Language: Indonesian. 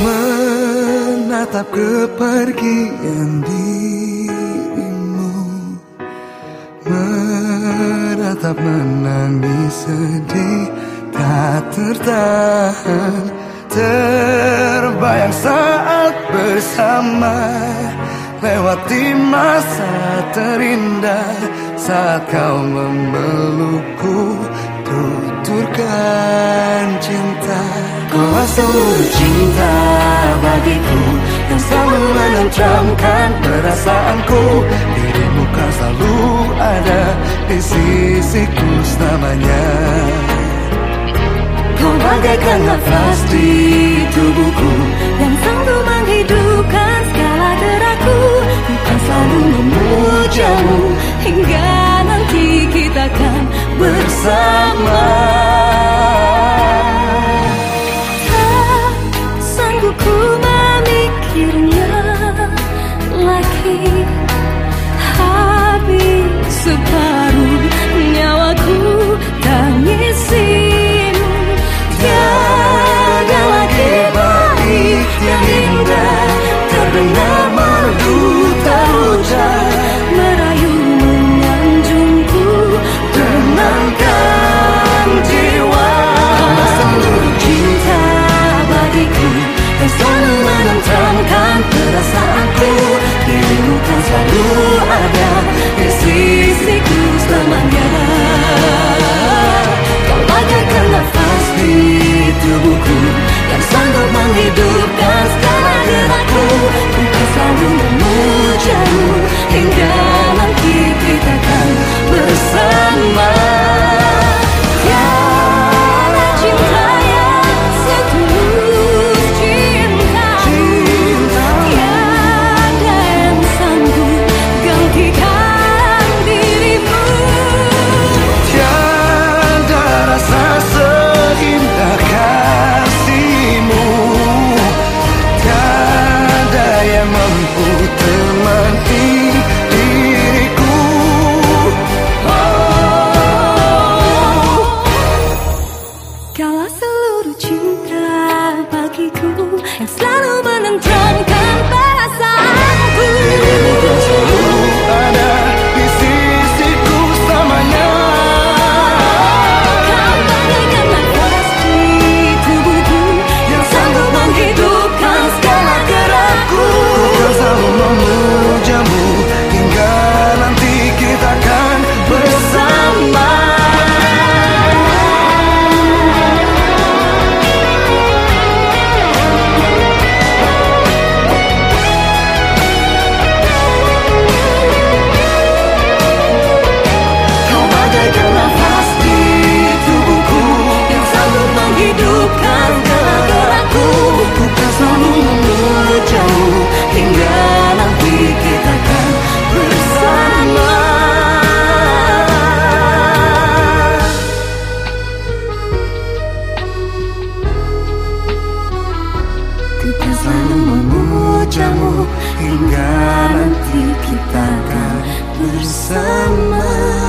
Menatap kepergian dirimu. Menatap menangis sedih Tak tertahan. Terbayang saat bersama Lewati masa terindah. Saat kau memelukku tuturkan cinta. Kau seluruh cinta bagiku Yang selalu menancamkan perasaanku. Dirimu kau selalu ada di sisiku selamanya. Kau bagaikan nafas di tubuhku Yang selalu menghidupkan segala gerakku. Kau selalu memujamu Hingga nanti kita akan bersama. terdengar merdu terucap Merayu menyanjungku Tenangkan cinta bagiku. wajahmu hingga nanti kita akan bersama.